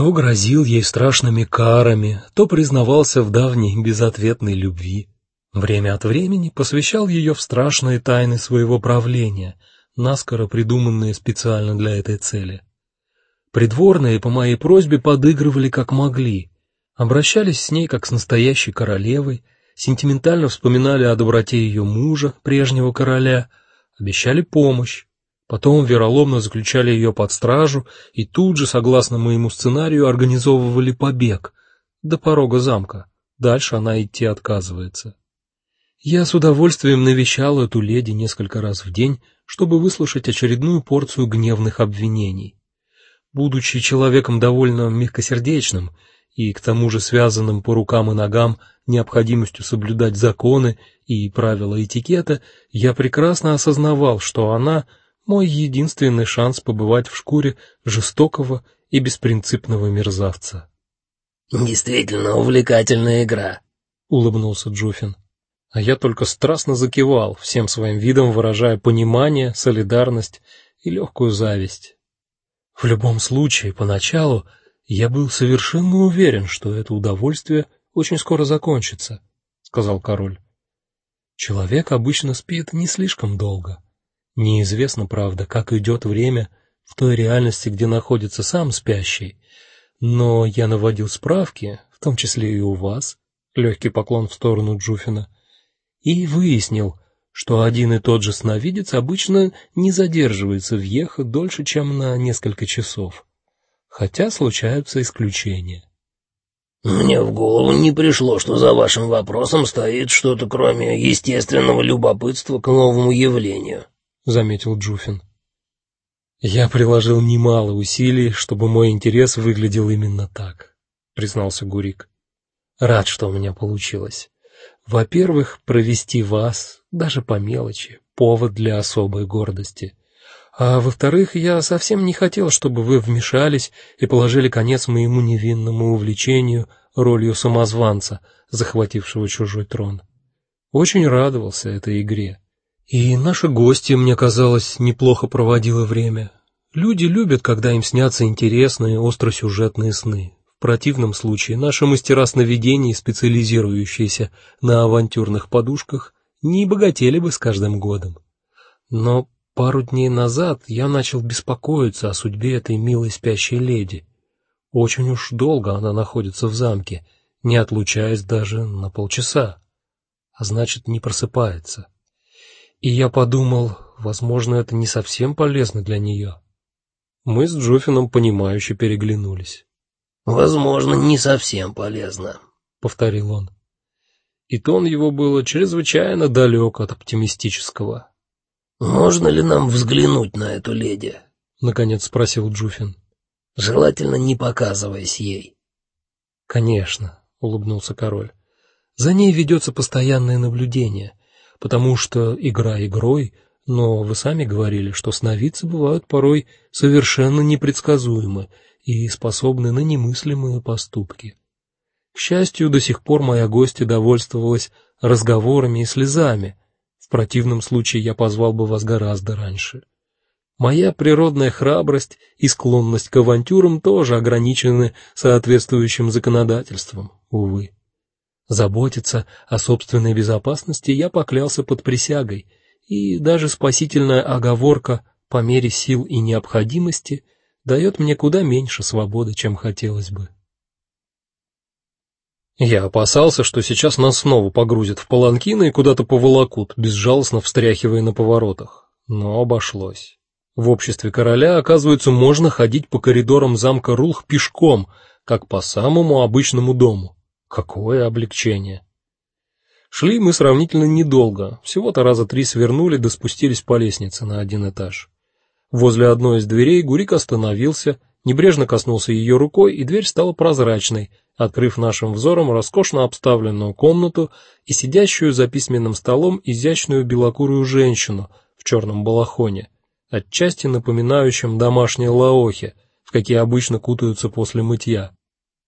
То грозил ей страшными карами, то признавался в давней безответной любви. Время от времени посвящал ее в страшные тайны своего правления, наскоро придуманные специально для этой цели. Придворные по моей просьбе подыгрывали как могли, обращались с ней как с настоящей королевой, сентиментально вспоминали о доброте ее мужа, прежнего короля, обещали помощь. Потом вероломно заключали ее под стражу и тут же, согласно моему сценарию, организовывали побег до порога замка. Дальше она идти отказывается. Я с удовольствием навещал эту леди несколько раз в день, чтобы выслушать очередную порцию гневных обвинений. Будучи человеком довольно мягкосердечным и к тому же связанным по рукам и ногам необходимостью соблюдать законы и правила этикета, я прекрасно осознавал, что она мой единственный шанс побывать в шкуре жестокого и беспринципного мерзавца. Действительно увлекательная игра, улыбнулся Джуфин. А я только страстно закивал, всем своим видом выражая понимание, солидарность и легкую зависть. В любом случае, поначалу я был совершенно уверен, что это удовольствие очень скоро закончится, сказал король. Человек обычно спит не слишком долго. Неизвестно, правда, как идет время в той реальности, где находится сам спящий. Но я наводил справки, в том числе и у вас. Легкий поклон в сторону Джуфина. И выяснил, что один и тот же сновидец обычно не задерживается в Ехе дольше, чем на несколько часов. Хотя случаются исключения. Мне в голову не пришло, что за вашим вопросом стоит что-то кроме естественного любопытства к новому явлению заметил Джуфин. Я приложил немало усилий, чтобы мой интерес выглядел именно так, признался Гурик. Рад, что у меня получилось. Во-первых, провести вас, даже по мелочи, повод для особой гордости. А во-вторых, я совсем не хотел, чтобы вы вмешались и положили конец моему невинному увлечению ролью самозванца, захватившего чужой трон. Очень радовался этой игре. И наша гостья, мне казалось, неплохо проводила время. Люди любят, когда им снятся интересные, остросюжетные сны. В противном случае наши мастера сновидений, специализирующиеся на авантюрных подушках, не богатели бы с каждым годом. Но пару дней назад я начал беспокоиться о судьбе этой милой спящей леди. Очень уж долго она находится в замке, не отлучаясь даже на полчаса, а значит, не просыпается. И я подумал, возможно, это не совсем полезно для нее. Мы с Джофином понимающе переглянулись. Возможно, не совсем полезно, повторил он. И тон его был чрезвычайно далек от оптимистического. Можно ли нам взглянуть на эту леди? наконец спросил Джуфин. Желательно не показываясь ей. Конечно, улыбнулся король. За ней ведется постоянное наблюдение потому что игра игрой, но вы сами говорили, что сновидцы бывают порой совершенно непредсказуемы и способны на немыслимые поступки. К счастью, до сих пор моя гостья довольствовалась разговорами и слезами. В противном случае я позвал бы вас гораздо раньше. Моя природная храбрость и склонность к авантюрам тоже ограничены соответствующим законодательством, увы. Заботиться о собственной безопасности я поклялся под присягой, и даже спасительная оговорка по мере сил и необходимости дает мне куда меньше свободы, чем хотелось бы. Я опасался, что сейчас нас снова погрузят в паланкины и куда-то поволокут, безжалостно встряхивая на поворотах, но обошлось. В обществе короля, оказывается, можно ходить по коридорам замка Рулх пешком, как по самому обычному дому. Какое облегчение. Шли мы сравнительно недолго, всего-то раза три свернули да спустились по лестнице на один этаж. Возле одной из дверей Гурик остановился, небрежно коснулся ее рукой, и дверь стала прозрачной, открыв нашим взором роскошно обставленную комнату и сидящую за письменным столом изящную белокурую женщину в черном балахоне, отчасти напоминающем домашние лаохи, в какие обычно кутаются после мытья.